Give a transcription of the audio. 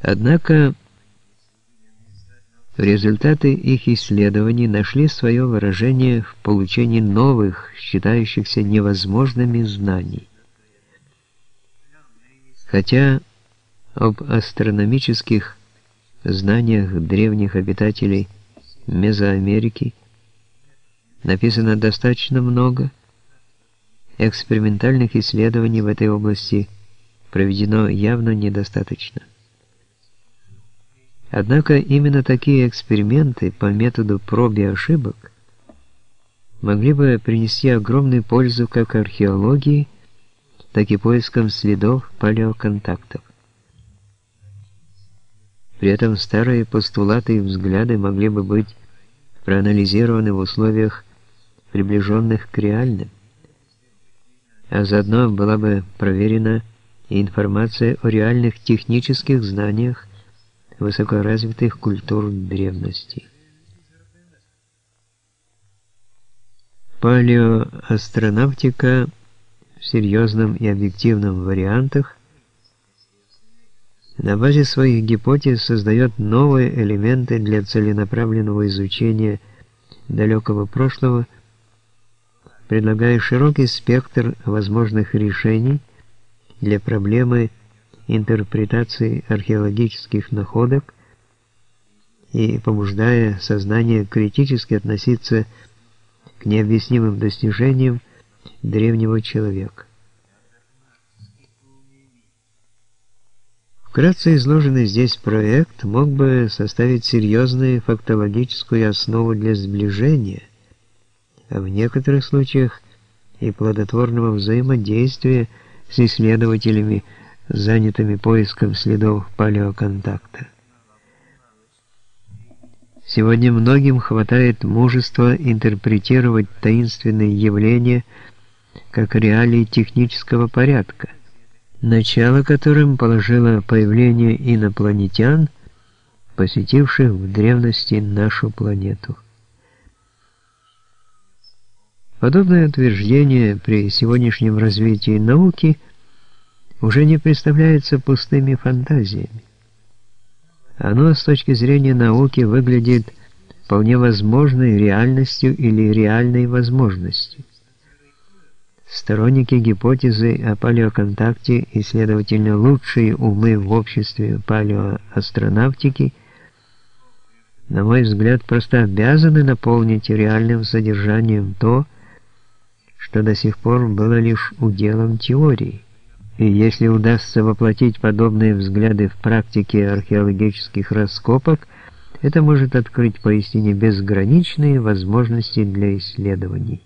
Однако результаты их исследований нашли свое выражение в получении новых, считающихся невозможными знаний. Хотя об астрономических знаниях древних обитателей Мезоамерики написано достаточно много, экспериментальных исследований в этой области проведено явно недостаточно. Однако именно такие эксперименты по методу проб и ошибок могли бы принести огромную пользу как археологии, так и поискам следов палеоконтактов. При этом старые постулаты и взгляды могли бы быть проанализированы в условиях, приближенных к реальным, а заодно была бы проверена и информация о реальных технических знаниях высокоразвитых культур древности. Палеоастронавтика в серьезном и объективном вариантах на базе своих гипотез создает новые элементы для целенаправленного изучения далекого прошлого, предлагая широкий спектр возможных решений для проблемы интерпретации археологических находок и побуждая сознание критически относиться к необъяснимым достижениям древнего человека. Вкратце изложенный здесь проект мог бы составить серьезную фактологическую основу для сближения, а в некоторых случаях и плодотворного взаимодействия с исследователями занятыми поиском следов палеоконтакта. Сегодня многим хватает мужества интерпретировать таинственные явления как реалии технического порядка, начало которым положило появление инопланетян, посетивших в древности нашу планету. Подобное утверждение при сегодняшнем развитии науки – уже не представляется пустыми фантазиями. Оно с точки зрения науки выглядит вполне возможной реальностью или реальной возможностью. Сторонники гипотезы о палеоконтакте и, следовательно, лучшие умы в обществе палеоастронавтики, на мой взгляд, просто обязаны наполнить реальным содержанием то, что до сих пор было лишь уделом теории. И если удастся воплотить подобные взгляды в практике археологических раскопок, это может открыть поистине безграничные возможности для исследований.